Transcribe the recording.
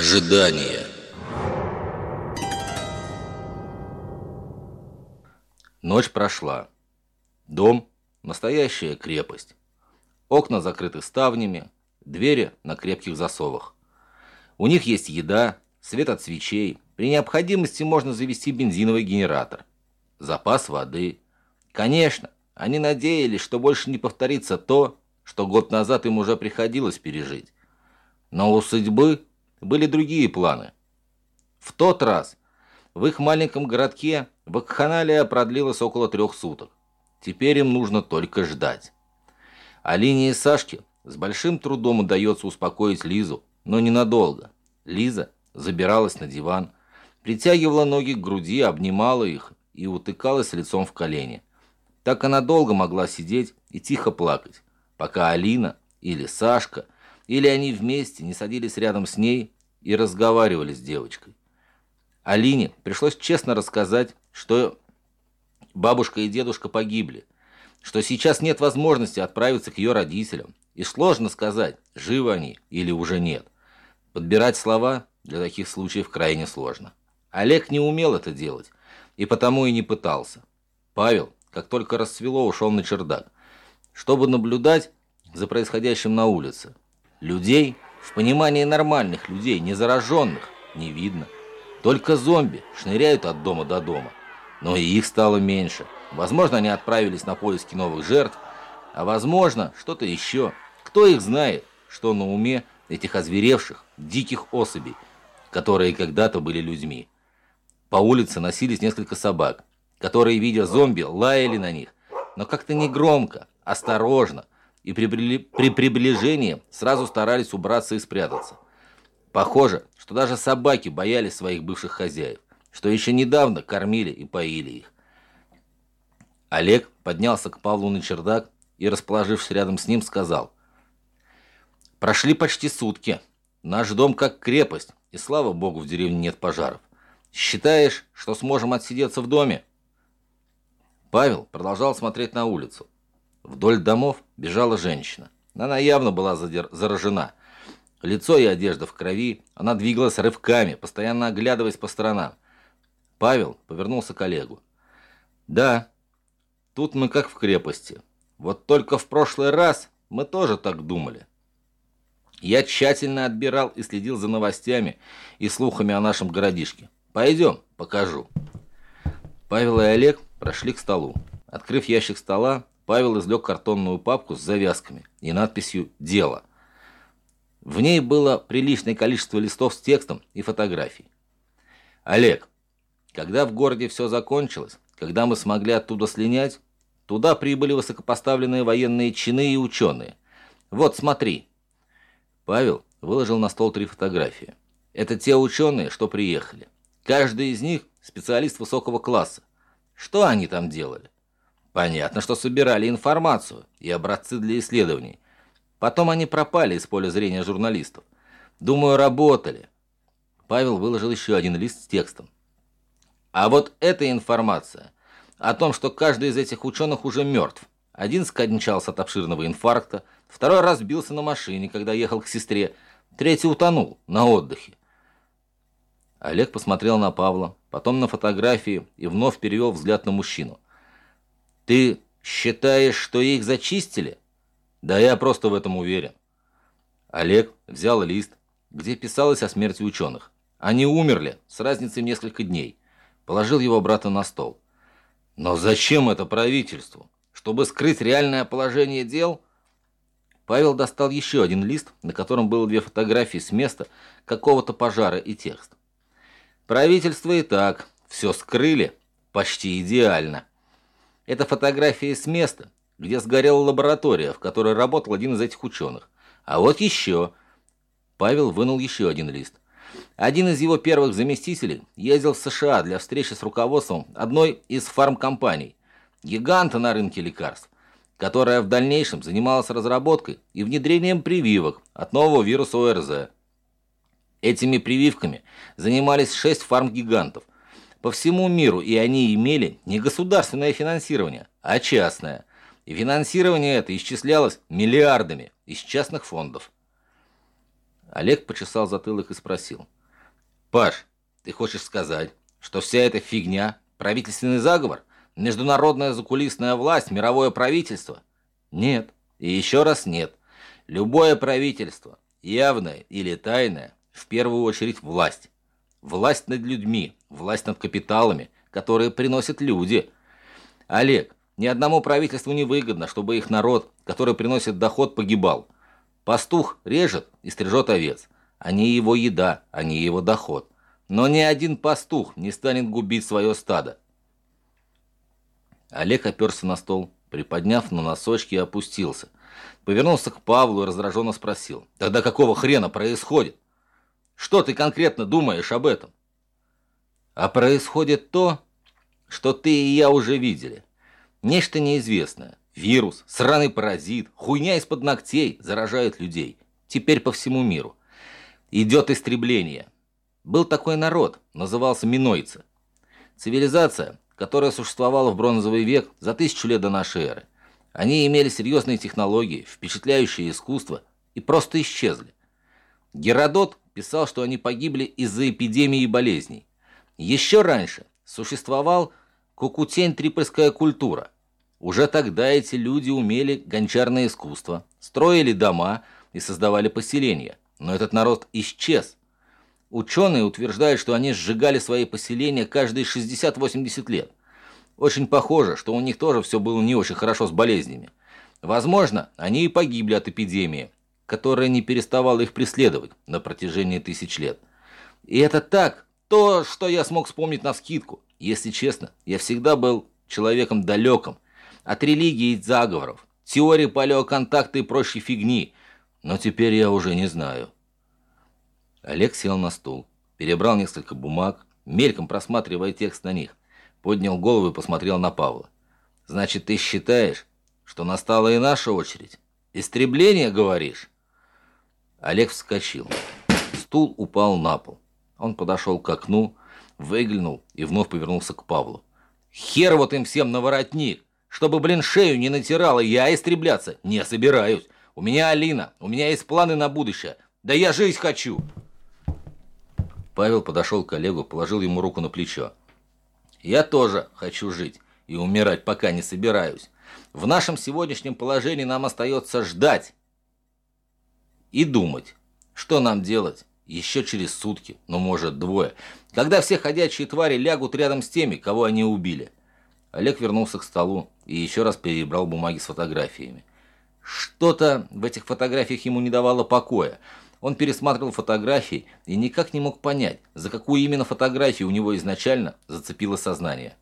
Ожидание. Ночь прошла. Дом – настоящая крепость. Окна закрыты ставнями, двери на крепких засовах. У них есть еда, свет от свечей. При необходимости можно завести бензиновый генератор. Запас воды. Конечно, они надеялись, что больше не повторится то, что год назад им уже приходилось пережить. Но у судьбы были другие планы. В тот раз в их маленьком городке вакханалия продлилась около трех суток. Теперь им нужно только ждать. Алине и Сашке с большим трудом удается успокоить Лизу, но ненадолго. Лиза забиралась на диван, притягивала ноги к груди, обнимала их и утыкалась лицом в колени. Так она долго могла сидеть и тихо плакать, пока Алина или Сашка – или они вместе не садились рядом с ней и разговаривали с девочкой. Алине пришлось честно рассказать, что бабушка и дедушка погибли, что сейчас нет возможности отправиться к ее родителям, и сложно сказать, живы они или уже нет. Подбирать слова для таких случаев крайне сложно. Олег не умел это делать, и потому и не пытался. Павел, как только рассвело, ушел на чердак, чтобы наблюдать за происходящим на улице. Людей, в понимании нормальных людей, не зараженных, не видно. Только зомби шныряют от дома до дома. Но и их стало меньше. Возможно, они отправились на поиски новых жертв, а возможно, что-то еще. Кто их знает, что на уме этих озверевших, диких особей, которые когда-то были людьми. По улице носились несколько собак, которые, видя зомби, лаяли на них, но как-то не громко, осторожно, и при, при приближении сразу старались убраться и спрятаться. Похоже, что даже собаки боялись своих бывших хозяев, что еще недавно кормили и поили их. Олег поднялся к Павлу на чердак и, расположившись рядом с ним, сказал. «Прошли почти сутки. Наш дом как крепость, и слава богу, в деревне нет пожаров. Считаешь, что сможем отсидеться в доме?» Павел продолжал смотреть на улицу. Вдоль домов бежала женщина. Она явно была заражена. Лицо и одежда в крови. Она двигалась рывками, постоянно оглядываясь по сторонам. Павел повернулся к Олегу. «Да, тут мы как в крепости. Вот только в прошлый раз мы тоже так думали. Я тщательно отбирал и следил за новостями и слухами о нашем городишке. Пойдем, покажу». Павел и Олег прошли к столу. Открыв ящик стола, Павел извлек картонную папку с завязками и надписью «Дело». В ней было приличное количество листов с текстом и фотографий. «Олег, когда в городе все закончилось, когда мы смогли оттуда слинять, туда прибыли высокопоставленные военные чины и ученые. Вот, смотри». Павел выложил на стол три фотографии. Это те ученые, что приехали. Каждый из них специалист высокого класса. Что они там делали? Понятно, что собирали информацию и образцы для исследований. Потом они пропали из поля зрения журналистов. Думаю, работали. Павел выложил еще один лист с текстом. А вот эта информация о том, что каждый из этих ученых уже мертв. Один скончался от обширного инфаркта, второй разбился на машине, когда ехал к сестре, третий утонул на отдыхе. Олег посмотрел на Павла, потом на фотографии и вновь перевел взгляд на мужчину – ты считаешь, что их зачистили? Да я просто в этом уверен. Олег взял лист, где писалось о смерти ученых. Они умерли с разницей в несколько дней. Положил его обратно на стол. Но зачем это правительству? Чтобы скрыть реальное положение дел? Павел достал еще один лист, на котором было две фотографии с места какого-то пожара и текст. Правительство и так все скрыли почти идеально. Это фотография с места, где сгорела лаборатория, в которой работал один из этих ученых. А вот еще. Павел вынул еще один лист. Один из его первых заместителей ездил в США для встречи с руководством одной из фармкомпаний, гиганта на рынке лекарств, которая в дальнейшем занималась разработкой и внедрением прививок от нового вируса ОРЗ. Этими прививками занимались шесть фармгигантов, по всему миру, и они имели не государственное финансирование, а частное. И финансирование это исчислялось миллиардами из частных фондов. Олег почесал затылок и спросил. «Паш, ты хочешь сказать, что вся эта фигня – правительственный заговор? Международная закулисная власть, мировое правительство?» «Нет. И еще раз нет. Любое правительство, явное или тайное, в первую очередь власть. Власть над людьми, власть над капиталами, которые приносят люди. Олег, ни одному правительству не выгодно, чтобы их народ, который приносит доход, погибал. Пастух режет и стрижет овец. Они его еда, они его доход. Но ни один пастух не станет губить свое стадо. Олег оперся на стол, приподняв на носочки и опустился. Повернулся к Павлу и раздраженно спросил. «Тогда какого хрена происходит? Что ты конкретно думаешь об этом?» «А происходит то, что ты и я уже видели. Нечто неизвестное. Вирус, сраный паразит, хуйня из-под ногтей заражают людей. Теперь по всему миру. Идет истребление. Был такой народ, назывался минойцы. Цивилизация, которая существовала в бронзовый век за тысячу лет до нашей эры. Они имели серьезные технологии, впечатляющее искусство и просто исчезли. Геродот писал, что они погибли из-за эпидемии болезней. Еще раньше существовал кукутень-трипольская культура – уже тогда эти люди умели гончарное искусство, строили дома и создавали поселения. Но этот народ исчез. Ученые утверждают, что они сжигали свои поселения каждые 60-80 лет. Очень похоже, что у них тоже все было не очень хорошо с болезнями. Возможно, они и погибли от эпидемии, которая не переставала их преследовать на протяжении тысяч лет. И это так, то, что я смог вспомнить на скидку. Если честно, я всегда был человеком далеким, от религии и заговоров, теории палеоконтакта и прочей фигни. Но теперь я уже не знаю. Олег сел на стул, перебрал несколько бумаг, мельком просматривая текст на них, поднял голову и посмотрел на Павла. «Значит, ты считаешь, что настала и наша очередь? Истребление, говоришь?» Олег вскочил. Стул упал на пол. Он подошел к окну, выглянул и вновь повернулся к Павлу. «Хер вот им всем на воротник! Чтобы, блин, шею не натирала, я истребляться не собираюсь. У меня Алина, у меня есть планы на будущее. Да я жить хочу!» Павел подошел к Олегу, положил ему руку на плечо. «Я тоже хочу жить и умирать пока не собираюсь. В нашем сегодняшнем положении нам остается ждать и думать, что нам делать еще через сутки, ну может двое, когда все ходячие твари лягут рядом с теми, кого они убили». Олег вернулся к столу и еще раз перебрал бумаги с фотографиями. Что-то в этих фотографиях ему не давало покоя. Он пересматривал фотографии и никак не мог понять, за какую именно фотографию у него изначально зацепило сознание.